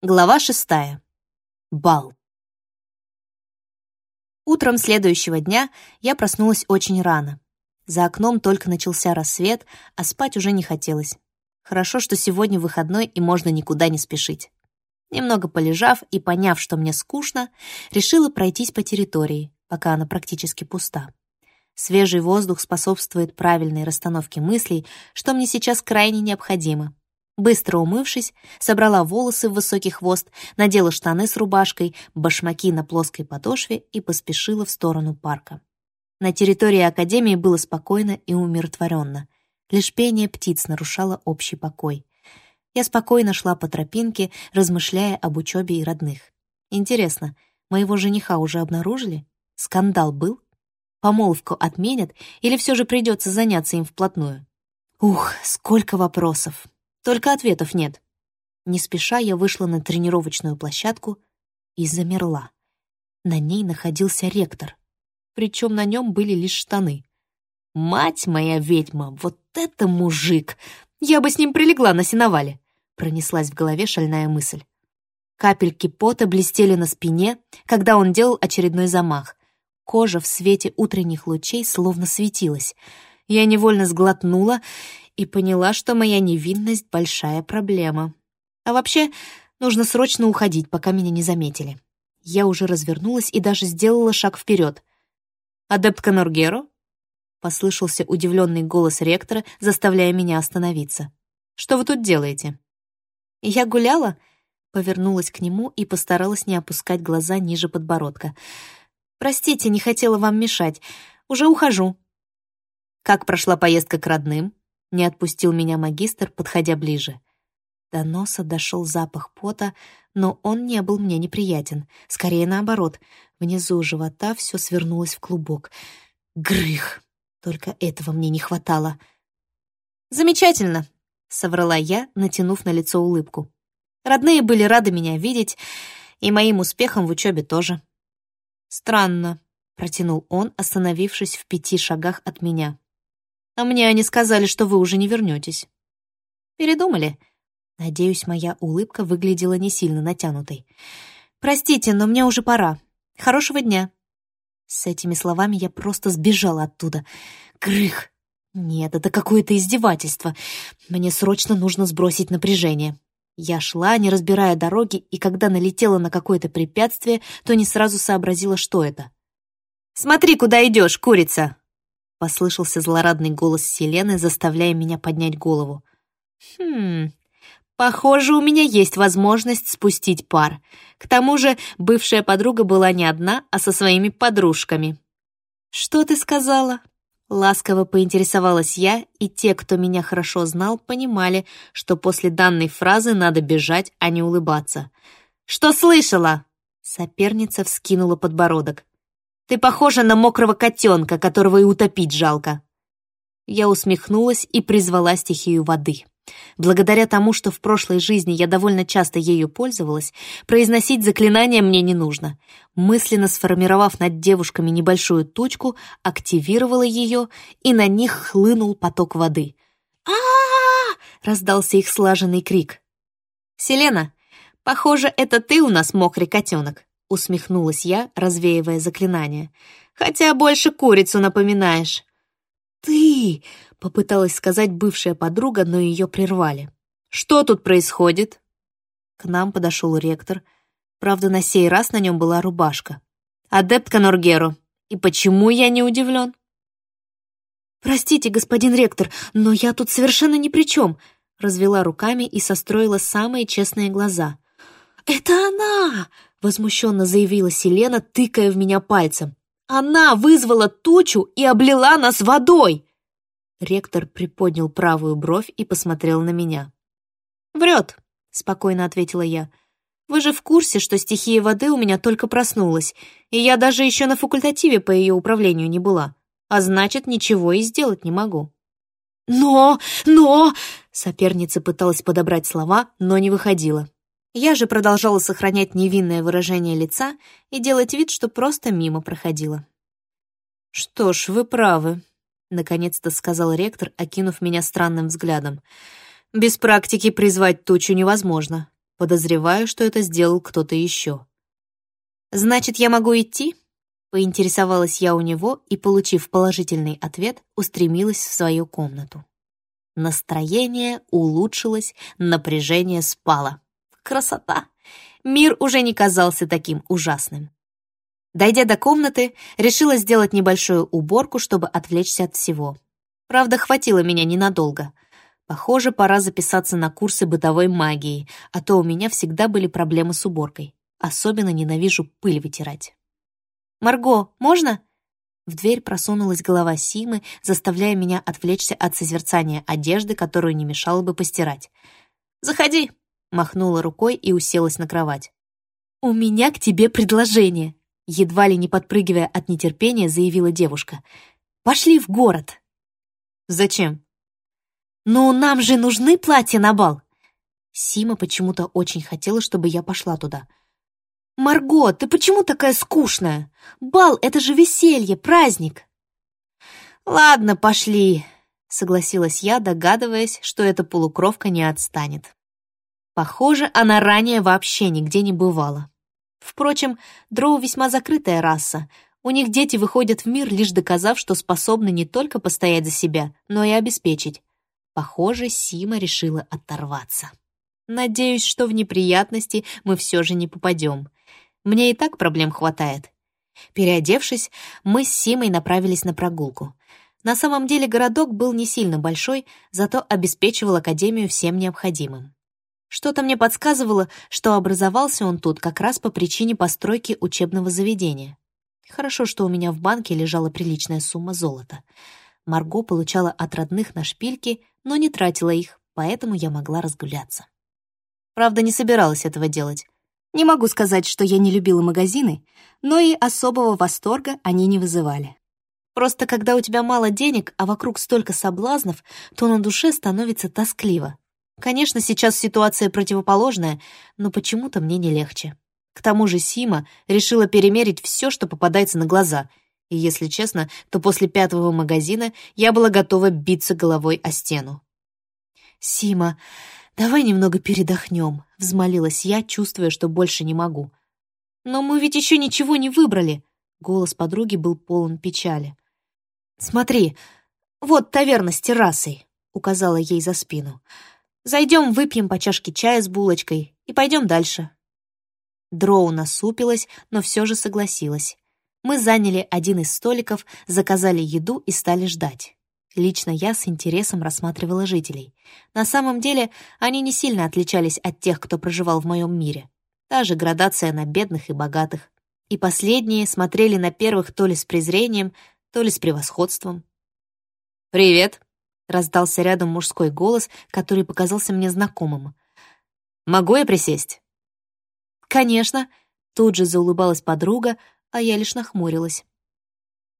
Глава шестая. Бал. Утром следующего дня я проснулась очень рано. За окном только начался рассвет, а спать уже не хотелось. Хорошо, что сегодня выходной и можно никуда не спешить. Немного полежав и поняв, что мне скучно, решила пройтись по территории, пока она практически пуста. Свежий воздух способствует правильной расстановке мыслей, что мне сейчас крайне необходимо — Быстро умывшись, собрала волосы в высокий хвост, надела штаны с рубашкой, башмаки на плоской подошве и поспешила в сторону парка. На территории Академии было спокойно и умиротворенно. Лишь пение птиц нарушало общий покой. Я спокойно шла по тропинке, размышляя об учебе и родных. Интересно, моего жениха уже обнаружили? Скандал был? Помолвку отменят или все же придется заняться им вплотную? Ух, сколько вопросов! Только ответов нет. Не спеша я вышла на тренировочную площадку и замерла. На ней находился ректор. Причем на нем были лишь штаны. «Мать моя ведьма, вот это мужик! Я бы с ним прилегла на сеновале!» Пронеслась в голове шальная мысль. Капельки пота блестели на спине, когда он делал очередной замах. Кожа в свете утренних лучей словно светилась. Я невольно сглотнула и поняла, что моя невинность — большая проблема. А вообще, нужно срочно уходить, пока меня не заметили. Я уже развернулась и даже сделала шаг вперед. «Адепт Коноргеро?» — послышался удивленный голос ректора, заставляя меня остановиться. «Что вы тут делаете?» «Я гуляла?» — повернулась к нему и постаралась не опускать глаза ниже подбородка. «Простите, не хотела вам мешать. Уже ухожу». Как прошла поездка к родным? Не отпустил меня магистр, подходя ближе. До носа дошел запах пота, но он не был мне неприятен. Скорее наоборот. Внизу живота все свернулось в клубок. Грых! Только этого мне не хватало. «Замечательно!» — соврала я, натянув на лицо улыбку. Родные были рады меня видеть, и моим успехом в учебе тоже. «Странно», — протянул он, остановившись в пяти шагах от меня. А мне они сказали, что вы уже не вернетесь. Передумали? Надеюсь, моя улыбка выглядела не сильно натянутой. Простите, но мне уже пора. Хорошего дня. С этими словами я просто сбежала оттуда. Грых! Нет, это какое-то издевательство. Мне срочно нужно сбросить напряжение. Я шла, не разбирая дороги, и когда налетела на какое-то препятствие, то не сразу сообразила, что это. «Смотри, куда идешь, курица!» — послышался злорадный голос Селены, заставляя меня поднять голову. «Хм, похоже, у меня есть возможность спустить пар. К тому же бывшая подруга была не одна, а со своими подружками». «Что ты сказала?» Ласково поинтересовалась я, и те, кто меня хорошо знал, понимали, что после данной фразы надо бежать, а не улыбаться. «Что слышала?» Соперница вскинула подбородок. Ты похожа на мокрого котенка, которого и утопить жалко». Я усмехнулась и призвала стихию воды. Благодаря тому, что в прошлой жизни я довольно часто ею пользовалась, произносить заклинания мне не нужно. Мысленно сформировав над девушками небольшую тучку, активировала ее, и на них хлынул поток воды. -а, -а раздался их слаженный крик. «Селена, похоже, это ты у нас мокрый котенок. — усмехнулась я, развеивая заклинание. «Хотя больше курицу напоминаешь». «Ты!» — попыталась сказать бывшая подруга, но ее прервали. «Что тут происходит?» К нам подошел ректор. Правда, на сей раз на нем была рубашка. «Адепт Коноргеру. И почему я не удивлен?» «Простите, господин ректор, но я тут совершенно ни при чем», развела руками и состроила самые честные глаза. «Это она!» — возмущенно заявила Селена, тыкая в меня пальцем. «Она вызвала тучу и облила нас водой!» Ректор приподнял правую бровь и посмотрел на меня. «Врет», — спокойно ответила я. «Вы же в курсе, что стихия воды у меня только проснулась, и я даже еще на факультативе по ее управлению не была, а значит, ничего и сделать не могу». «Но! Но!» Соперница пыталась подобрать слова, но не выходила. Я же продолжала сохранять невинное выражение лица и делать вид, что просто мимо проходила. «Что ж, вы правы», — наконец-то сказал ректор, окинув меня странным взглядом. «Без практики призвать тучу невозможно. Подозреваю, что это сделал кто-то еще. «Значит, я могу идти?» Поинтересовалась я у него и, получив положительный ответ, устремилась в свою комнату. Настроение улучшилось, напряжение спало. Красота! Мир уже не казался таким ужасным. Дойдя до комнаты, решила сделать небольшую уборку, чтобы отвлечься от всего. Правда, хватило меня ненадолго. Похоже, пора записаться на курсы бытовой магии, а то у меня всегда были проблемы с уборкой. Особенно ненавижу пыль вытирать. «Марго, можно?» В дверь просунулась голова Симы, заставляя меня отвлечься от созерцания одежды, которую не мешало бы постирать. «Заходи!» — махнула рукой и уселась на кровать. «У меня к тебе предложение!» Едва ли не подпрыгивая от нетерпения, заявила девушка. «Пошли в город!» «Зачем?» «Ну, нам же нужны платья на бал!» Сима почему-то очень хотела, чтобы я пошла туда — «Марго, ты почему такая скучная? Бал — это же веселье, праздник!» «Ладно, пошли», — согласилась я, догадываясь, что эта полукровка не отстанет. Похоже, она ранее вообще нигде не бывала. Впрочем, дроу весьма закрытая раса. У них дети выходят в мир, лишь доказав, что способны не только постоять за себя, но и обеспечить. Похоже, Сима решила оторваться. Надеюсь, что в неприятности мы все же не попадем. Мне и так проблем хватает. Переодевшись, мы с Симой направились на прогулку. На самом деле городок был не сильно большой, зато обеспечивал Академию всем необходимым. Что-то мне подсказывало, что образовался он тут как раз по причине постройки учебного заведения. Хорошо, что у меня в банке лежала приличная сумма золота. Марго получала от родных на шпильки, но не тратила их, поэтому я могла разгуляться. Правда, не собиралась этого делать. Не могу сказать, что я не любила магазины, но и особого восторга они не вызывали. Просто когда у тебя мало денег, а вокруг столько соблазнов, то на душе становится тоскливо. Конечно, сейчас ситуация противоположная, но почему-то мне не легче. К тому же Сима решила перемерить все, что попадается на глаза. И если честно, то после пятого магазина я была готова биться головой о стену. «Сима, «Давай немного передохнем», — взмолилась я, чувствуя, что больше не могу. «Но мы ведь еще ничего не выбрали», — голос подруги был полон печали. «Смотри, вот таверна с террасой», — указала ей за спину. «Зайдем, выпьем по чашке чая с булочкой и пойдем дальше». Дроу насупилась, но все же согласилась. Мы заняли один из столиков, заказали еду и стали ждать. Лично я с интересом рассматривала жителей. На самом деле, они не сильно отличались от тех, кто проживал в моем мире. Та же градация на бедных и богатых. И последние смотрели на первых то ли с презрением, то ли с превосходством. «Привет!» — раздался рядом мужской голос, который показался мне знакомым. «Могу я присесть?» «Конечно!» — тут же заулыбалась подруга, а я лишь нахмурилась.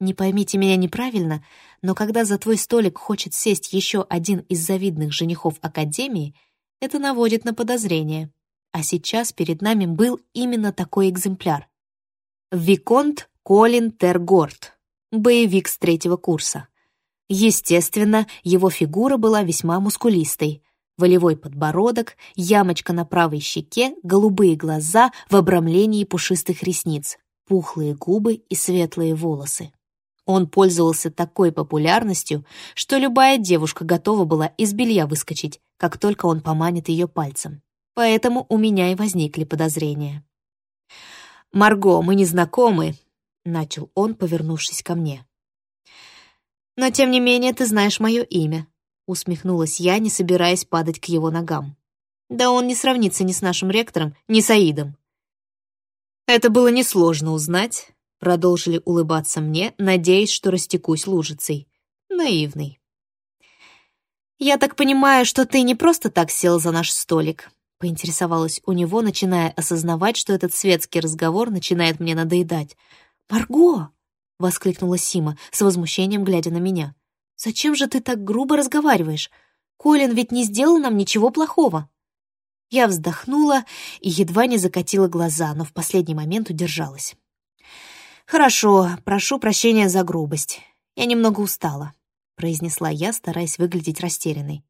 Не поймите меня неправильно, но когда за твой столик хочет сесть еще один из завидных женихов Академии, это наводит на подозрение. А сейчас перед нами был именно такой экземпляр. Виконт Колин Тергорд, боевик с третьего курса. Естественно, его фигура была весьма мускулистой. Волевой подбородок, ямочка на правой щеке, голубые глаза в обрамлении пушистых ресниц, пухлые губы и светлые волосы. Он пользовался такой популярностью, что любая девушка готова была из белья выскочить, как только он поманит ее пальцем. Поэтому у меня и возникли подозрения. «Марго, мы не знакомы», — начал он, повернувшись ко мне. «Но, тем не менее, ты знаешь мое имя», — усмехнулась я, не собираясь падать к его ногам. «Да он не сравнится ни с нашим ректором, ни с Аидом». Это было несложно узнать, Продолжили улыбаться мне, надеясь, что растекусь лужицей. Наивный. «Я так понимаю, что ты не просто так сел за наш столик», — поинтересовалась у него, начиная осознавать, что этот светский разговор начинает мне надоедать. «Марго!» — воскликнула Сима, с возмущением глядя на меня. «Зачем же ты так грубо разговариваешь? Колин ведь не сделал нам ничего плохого». Я вздохнула и едва не закатила глаза, но в последний момент удержалась. «Хорошо, прошу прощения за грубость. Я немного устала», — произнесла я, стараясь выглядеть растерянной.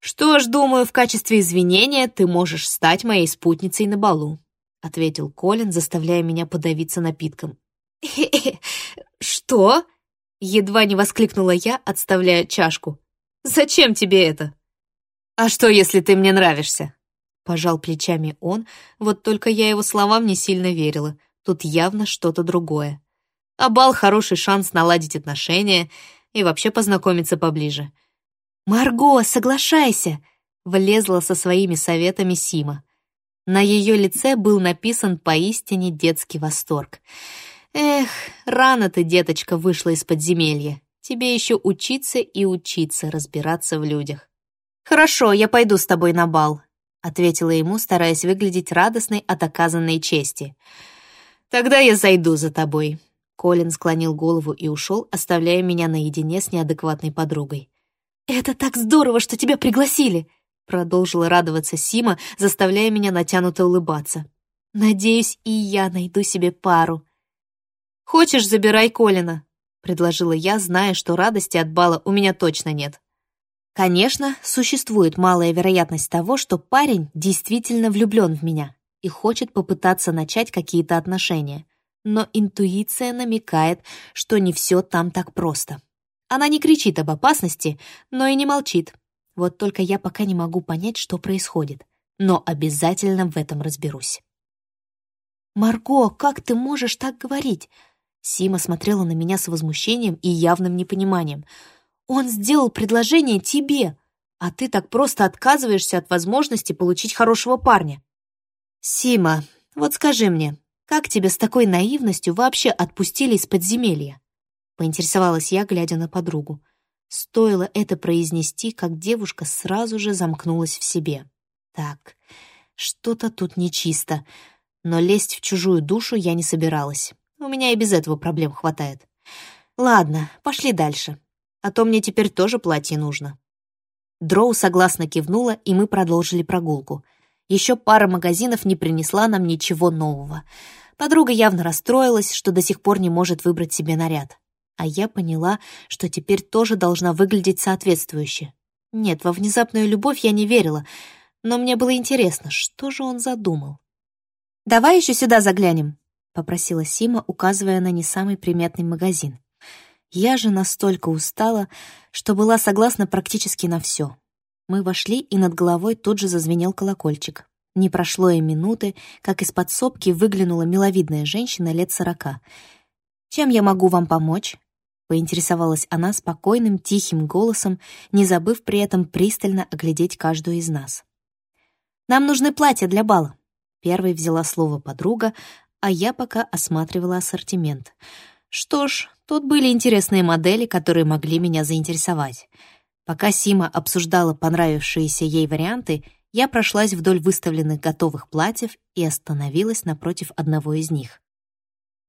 «Что ж, думаю, в качестве извинения ты можешь стать моей спутницей на балу», — ответил Колин, заставляя меня подавиться напитком. «Что?» — едва не воскликнула я, отставляя чашку. «Зачем тебе это?» «А что, если ты мне нравишься?» Пожал плечами он, вот только я его словам не сильно верила. Тут явно что-то другое. А бал — хороший шанс наладить отношения и вообще познакомиться поближе. «Марго, соглашайся!» — влезла со своими советами Сима. На ее лице был написан поистине детский восторг. «Эх, рано ты, деточка, вышла из подземелья. Тебе еще учиться и учиться разбираться в людях». «Хорошо, я пойду с тобой на бал», — ответила ему, стараясь выглядеть радостной от оказанной чести. «Тогда я зайду за тобой». Колин склонил голову и ушел, оставляя меня наедине с неадекватной подругой. «Это так здорово, что тебя пригласили!» Продолжила радоваться Сима, заставляя меня натянуто улыбаться. «Надеюсь, и я найду себе пару». «Хочешь, забирай Колина», — предложила я, зная, что радости от бала у меня точно нет. Конечно, существует малая вероятность того, что парень действительно влюблен в меня и хочет попытаться начать какие-то отношения, но интуиция намекает, что не все там так просто. Она не кричит об опасности, но и не молчит. Вот только я пока не могу понять, что происходит, но обязательно в этом разберусь. «Марго, как ты можешь так говорить?» Сима смотрела на меня с возмущением и явным непониманием. «Он сделал предложение тебе, а ты так просто отказываешься от возможности получить хорошего парня». «Сима, вот скажи мне, как тебя с такой наивностью вообще отпустили из подземелья?» поинтересовалась я, глядя на подругу. Стоило это произнести, как девушка сразу же замкнулась в себе. Так, что-то тут нечисто, но лезть в чужую душу я не собиралась. У меня и без этого проблем хватает. Ладно, пошли дальше, а то мне теперь тоже платье нужно. Дроу согласно кивнула, и мы продолжили прогулку. Еще пара магазинов не принесла нам ничего нового. Подруга явно расстроилась, что до сих пор не может выбрать себе наряд а я поняла, что теперь тоже должна выглядеть соответствующе. Нет, во внезапную любовь я не верила, но мне было интересно, что же он задумал. «Давай еще сюда заглянем», — попросила Сима, указывая на не самый приметный магазин. Я же настолько устала, что была согласна практически на все. Мы вошли, и над головой тут же зазвенел колокольчик. Не прошло и минуты, как из подсобки выглянула миловидная женщина лет сорока. «Чем я могу вам помочь?» Поинтересовалась она спокойным, тихим голосом, не забыв при этом пристально оглядеть каждую из нас. «Нам нужны платья для бала». Первой взяла слово подруга, а я пока осматривала ассортимент. Что ж, тут были интересные модели, которые могли меня заинтересовать. Пока Сима обсуждала понравившиеся ей варианты, я прошлась вдоль выставленных готовых платьев и остановилась напротив одного из них.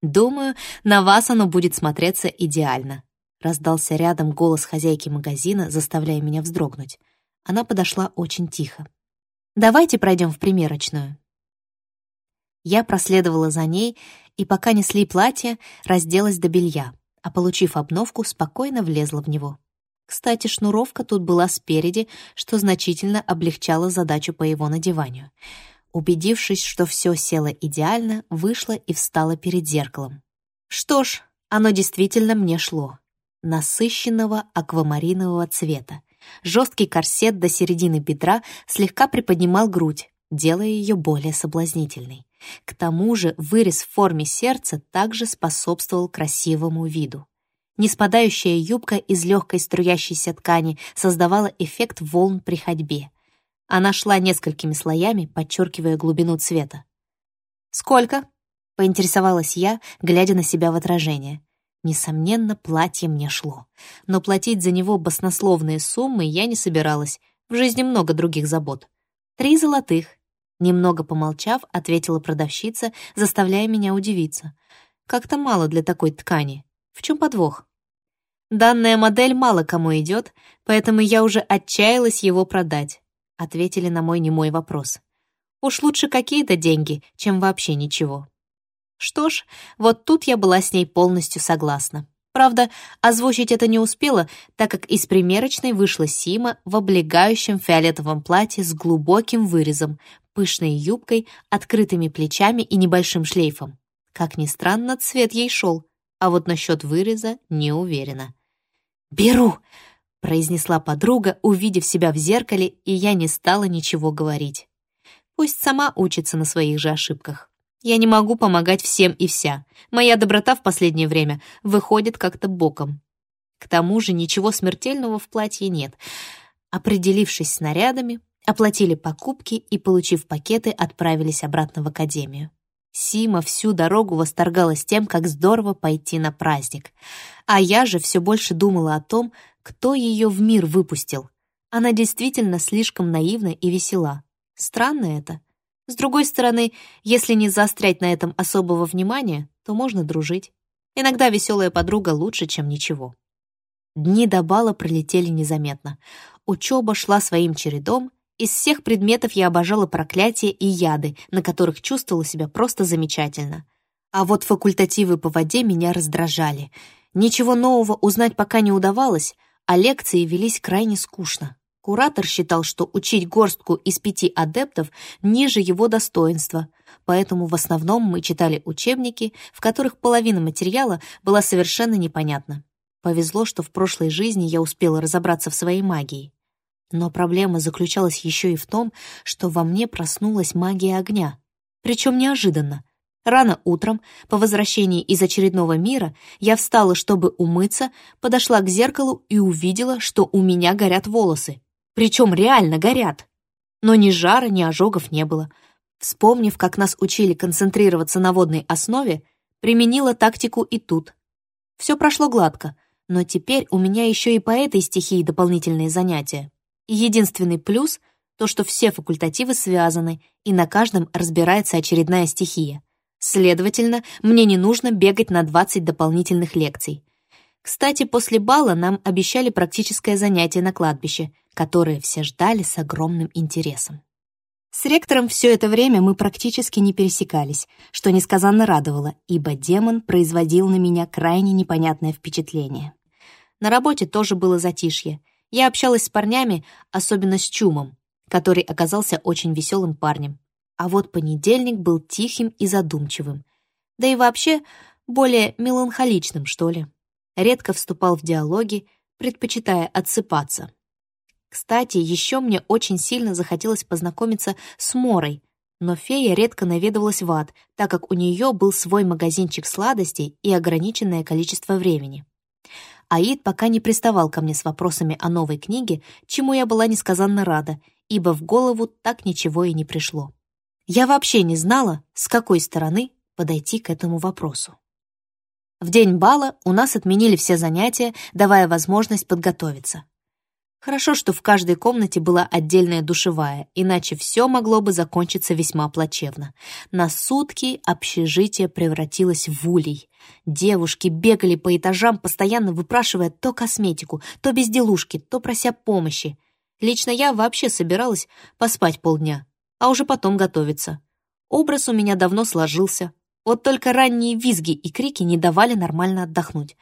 «Думаю, на вас оно будет смотреться идеально», — раздался рядом голос хозяйки магазина, заставляя меня вздрогнуть. Она подошла очень тихо. «Давайте пройдем в примерочную». Я проследовала за ней, и пока несли платье, разделась до белья, а, получив обновку, спокойно влезла в него. Кстати, шнуровка тут была спереди, что значительно облегчало задачу по его надеванию — Убедившись, что все село идеально, вышла и встала перед зеркалом. Что ж, оно действительно мне шло. Насыщенного аквамаринового цвета. Жесткий корсет до середины бедра слегка приподнимал грудь, делая ее более соблазнительной. К тому же вырез в форме сердца также способствовал красивому виду. Неспадающая юбка из легкой струящейся ткани создавала эффект волн при ходьбе. Она шла несколькими слоями, подчеркивая глубину цвета. «Сколько?» — поинтересовалась я, глядя на себя в отражение. Несомненно, платье мне шло. Но платить за него баснословные суммы я не собиралась. В жизни много других забот. «Три золотых», — немного помолчав, ответила продавщица, заставляя меня удивиться. «Как-то мало для такой ткани. В чем подвох?» Данная модель мало кому идет, поэтому я уже отчаялась его продать ответили на мой немой вопрос. Уж лучше какие-то деньги, чем вообще ничего. Что ж, вот тут я была с ней полностью согласна. Правда, озвучить это не успела, так как из примерочной вышла Сима в облегающем фиолетовом платье с глубоким вырезом, пышной юбкой, открытыми плечами и небольшим шлейфом. Как ни странно, цвет ей шел, а вот насчет выреза не уверена. «Беру!» — произнесла подруга, увидев себя в зеркале, и я не стала ничего говорить. Пусть сама учится на своих же ошибках. Я не могу помогать всем и вся. Моя доброта в последнее время выходит как-то боком. К тому же ничего смертельного в платье нет. Определившись с нарядами, оплатили покупки и, получив пакеты, отправились обратно в академию. Сима всю дорогу восторгалась тем, как здорово пойти на праздник. А я же все больше думала о том, кто ее в мир выпустил. Она действительно слишком наивна и весела. Странно это. С другой стороны, если не заострять на этом особого внимания, то можно дружить. Иногда веселая подруга лучше, чем ничего. Дни до бала пролетели незаметно. Учеба шла своим чередом. Из всех предметов я обожала проклятия и яды, на которых чувствовала себя просто замечательно. А вот факультативы по воде меня раздражали. Ничего нового узнать пока не удавалось, а лекции велись крайне скучно. Куратор считал, что учить горстку из пяти адептов ниже его достоинства, поэтому в основном мы читали учебники, в которых половина материала была совершенно непонятна. Повезло, что в прошлой жизни я успела разобраться в своей магии. Но проблема заключалась еще и в том, что во мне проснулась магия огня. Причем неожиданно. Рано утром, по возвращении из очередного мира, я встала, чтобы умыться, подошла к зеркалу и увидела, что у меня горят волосы. Причем реально горят. Но ни жара, ни ожогов не было. Вспомнив, как нас учили концентрироваться на водной основе, применила тактику и тут. Все прошло гладко, но теперь у меня еще и по этой стихии дополнительные занятия. Единственный плюс — то, что все факультативы связаны, и на каждом разбирается очередная стихия. Следовательно, мне не нужно бегать на 20 дополнительных лекций. Кстати, после бала нам обещали практическое занятие на кладбище, которое все ждали с огромным интересом. С ректором все это время мы практически не пересекались, что несказанно радовало, ибо демон производил на меня крайне непонятное впечатление. На работе тоже было затишье. Я общалась с парнями, особенно с Чумом, который оказался очень веселым парнем. А вот понедельник был тихим и задумчивым. Да и вообще более меланхоличным, что ли редко вступал в диалоги, предпочитая отсыпаться. Кстати, еще мне очень сильно захотелось познакомиться с Морой, но фея редко наведывалась в ад, так как у нее был свой магазинчик сладостей и ограниченное количество времени. Аид пока не приставал ко мне с вопросами о новой книге, чему я была несказанно рада, ибо в голову так ничего и не пришло. Я вообще не знала, с какой стороны подойти к этому вопросу. В день бала у нас отменили все занятия, давая возможность подготовиться. Хорошо, что в каждой комнате была отдельная душевая, иначе все могло бы закончиться весьма плачевно. На сутки общежитие превратилось в улей. Девушки бегали по этажам, постоянно выпрашивая то косметику, то безделушки, то прося помощи. Лично я вообще собиралась поспать полдня, а уже потом готовиться. Образ у меня давно сложился, вот только ранние визги и крики не давали нормально отдохнуть.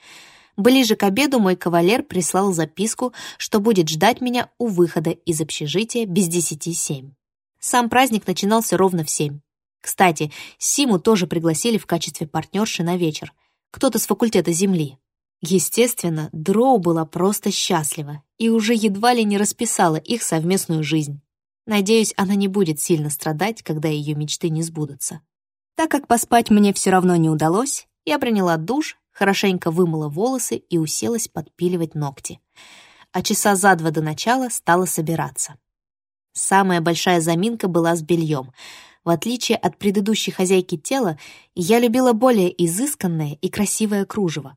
Ближе к обеду мой кавалер прислал записку, что будет ждать меня у выхода из общежития без десяти семь. Сам праздник начинался ровно в семь. Кстати, Симу тоже пригласили в качестве партнерши на вечер. Кто-то с факультета Земли. Естественно, Дроу была просто счастлива и уже едва ли не расписала их совместную жизнь. Надеюсь, она не будет сильно страдать, когда ее мечты не сбудутся. Так как поспать мне все равно не удалось, я приняла душ, хорошенько вымыла волосы и уселась подпиливать ногти. А часа за два до начала стала собираться. Самая большая заминка была с бельем. В отличие от предыдущей хозяйки тела, я любила более изысканное и красивое кружево,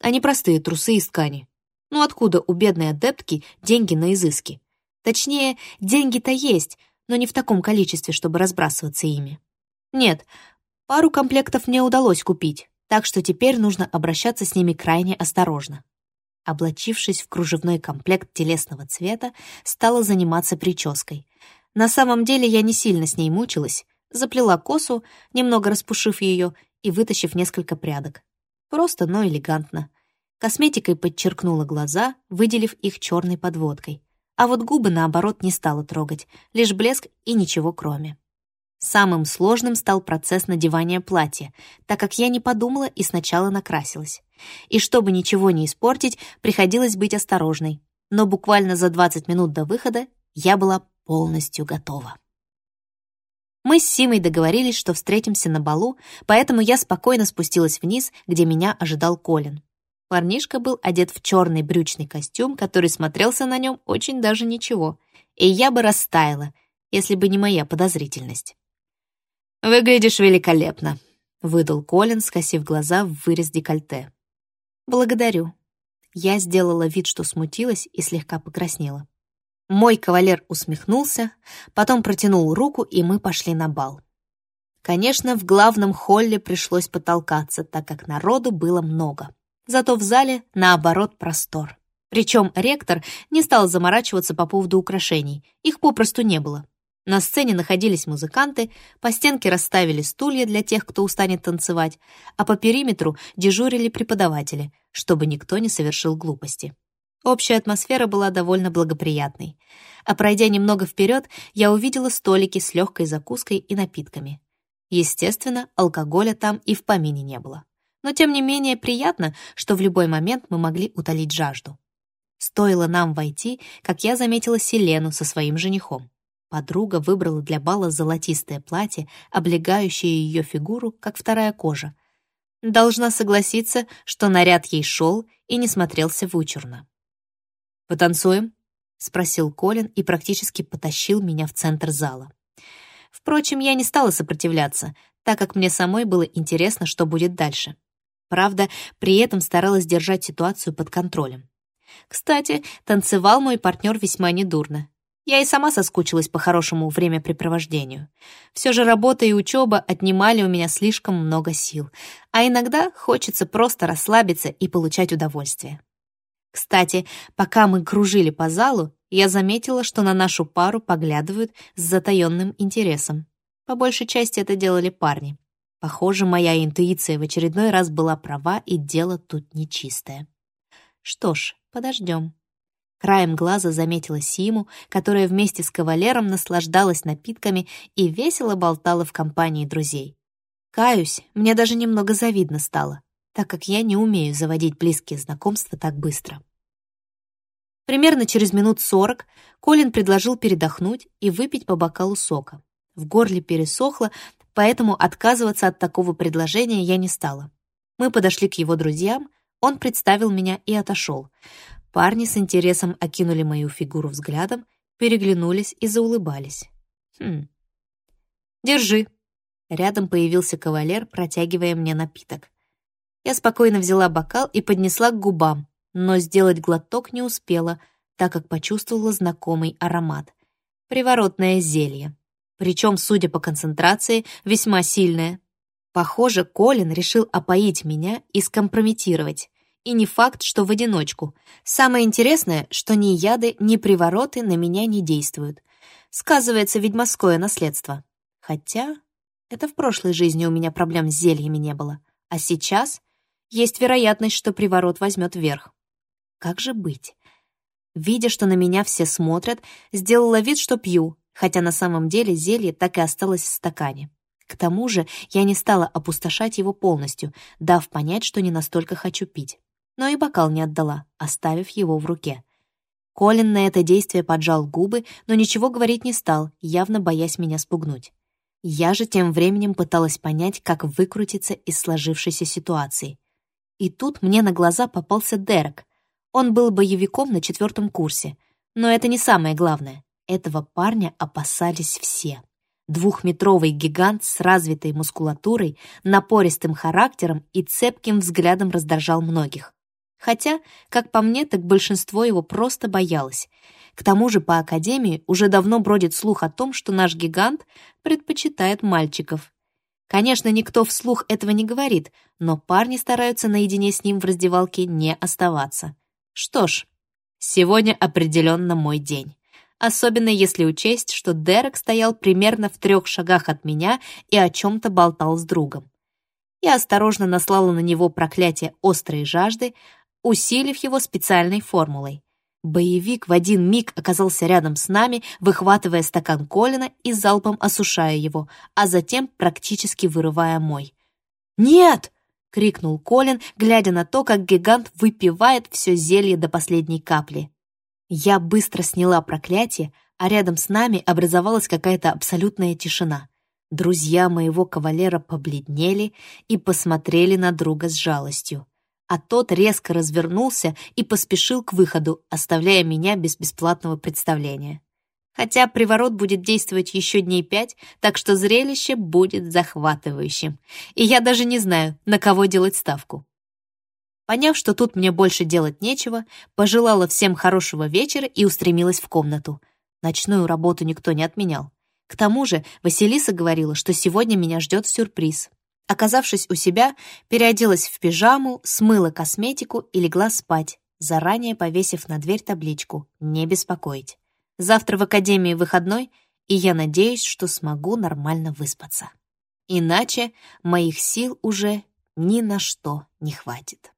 а не простые трусы из ткани. Ну откуда у бедной адептки деньги на изыски? Точнее, деньги-то есть, но не в таком количестве, чтобы разбрасываться ими. Нет, Пару комплектов мне удалось купить, так что теперь нужно обращаться с ними крайне осторожно. Облачившись в кружевной комплект телесного цвета, стала заниматься прической. На самом деле я не сильно с ней мучилась, заплела косу, немного распушив ее и вытащив несколько прядок. Просто, но элегантно. Косметикой подчеркнула глаза, выделив их черной подводкой. А вот губы, наоборот, не стала трогать, лишь блеск и ничего кроме. Самым сложным стал процесс надевания платья, так как я не подумала и сначала накрасилась. И чтобы ничего не испортить, приходилось быть осторожной. Но буквально за 20 минут до выхода я была полностью готова. Мы с Симой договорились, что встретимся на балу, поэтому я спокойно спустилась вниз, где меня ожидал Колин. Парнишка был одет в черный брючный костюм, который смотрелся на нем очень даже ничего, и я бы растаяла, если бы не моя подозрительность. «Выглядишь великолепно», — выдал Колин, скосив глаза в вырез декольте. «Благодарю». Я сделала вид, что смутилась и слегка покраснела. Мой кавалер усмехнулся, потом протянул руку, и мы пошли на бал. Конечно, в главном холле пришлось потолкаться, так как народу было много. Зато в зале, наоборот, простор. Причем ректор не стал заморачиваться по поводу украшений, их попросту не было. На сцене находились музыканты, по стенке расставили стулья для тех, кто устанет танцевать, а по периметру дежурили преподаватели, чтобы никто не совершил глупости. Общая атмосфера была довольно благоприятной. А пройдя немного вперед, я увидела столики с легкой закуской и напитками. Естественно, алкоголя там и в помине не было. Но тем не менее приятно, что в любой момент мы могли утолить жажду. Стоило нам войти, как я заметила Селену со своим женихом. Подруга выбрала для бала золотистое платье, облегающее ее фигуру, как вторая кожа. Должна согласиться, что наряд ей шел и не смотрелся вычурно. «Потанцуем?» — спросил Колин и практически потащил меня в центр зала. Впрочем, я не стала сопротивляться, так как мне самой было интересно, что будет дальше. Правда, при этом старалась держать ситуацию под контролем. Кстати, танцевал мой партнер весьма недурно. Я и сама соскучилась по хорошему времяпрепровождению. Все же работа и учеба отнимали у меня слишком много сил, а иногда хочется просто расслабиться и получать удовольствие. Кстати, пока мы кружили по залу, я заметила, что на нашу пару поглядывают с затаённым интересом. По большей части это делали парни. Похоже, моя интуиция в очередной раз была права, и дело тут нечистое. Что ж, подождем. Краем глаза заметила Симу, которая вместе с кавалером наслаждалась напитками и весело болтала в компании друзей. Каюсь, мне даже немного завидно стало, так как я не умею заводить близкие знакомства так быстро. Примерно через минут сорок Колин предложил передохнуть и выпить по бокалу сока. В горле пересохло, поэтому отказываться от такого предложения я не стала. Мы подошли к его друзьям, он представил меня и отошел. Парни с интересом окинули мою фигуру взглядом, переглянулись и заулыбались. «Хм. Держи». Рядом появился кавалер, протягивая мне напиток. Я спокойно взяла бокал и поднесла к губам, но сделать глоток не успела, так как почувствовала знакомый аромат. Приворотное зелье. Причем, судя по концентрации, весьма сильное. Похоже, Колин решил опоить меня и скомпрометировать. И не факт, что в одиночку. Самое интересное, что ни яды, ни привороты на меня не действуют. Сказывается ведьмовское наследство. Хотя это в прошлой жизни у меня проблем с зельями не было. А сейчас есть вероятность, что приворот возьмет верх. Как же быть? Видя, что на меня все смотрят, сделала вид, что пью, хотя на самом деле зелье так и осталось в стакане. К тому же я не стала опустошать его полностью, дав понять, что не настолько хочу пить но и бокал не отдала, оставив его в руке. Колин на это действие поджал губы, но ничего говорить не стал, явно боясь меня спугнуть. Я же тем временем пыталась понять, как выкрутиться из сложившейся ситуации. И тут мне на глаза попался Дерек. Он был боевиком на четвертом курсе. Но это не самое главное. Этого парня опасались все. Двухметровый гигант с развитой мускулатурой, напористым характером и цепким взглядом раздражал многих. Хотя, как по мне, так большинство его просто боялось. К тому же по Академии уже давно бродит слух о том, что наш гигант предпочитает мальчиков. Конечно, никто вслух этого не говорит, но парни стараются наедине с ним в раздевалке не оставаться. Что ж, сегодня определенно мой день. Особенно если учесть, что Дерек стоял примерно в трех шагах от меня и о чем-то болтал с другом. Я осторожно наслала на него проклятие острой жажды, усилив его специальной формулой. Боевик в один миг оказался рядом с нами, выхватывая стакан Колина и залпом осушая его, а затем практически вырывая мой. «Нет!» — крикнул Колин, глядя на то, как гигант выпивает все зелье до последней капли. Я быстро сняла проклятие, а рядом с нами образовалась какая-то абсолютная тишина. Друзья моего кавалера побледнели и посмотрели на друга с жалостью а тот резко развернулся и поспешил к выходу, оставляя меня без бесплатного представления. Хотя приворот будет действовать еще дней пять, так что зрелище будет захватывающим. И я даже не знаю, на кого делать ставку. Поняв, что тут мне больше делать нечего, пожелала всем хорошего вечера и устремилась в комнату. Ночную работу никто не отменял. К тому же Василиса говорила, что сегодня меня ждет сюрприз. Оказавшись у себя, переоделась в пижаму, смыла косметику и легла спать, заранее повесив на дверь табличку «Не беспокоить». Завтра в академии выходной, и я надеюсь, что смогу нормально выспаться. Иначе моих сил уже ни на что не хватит.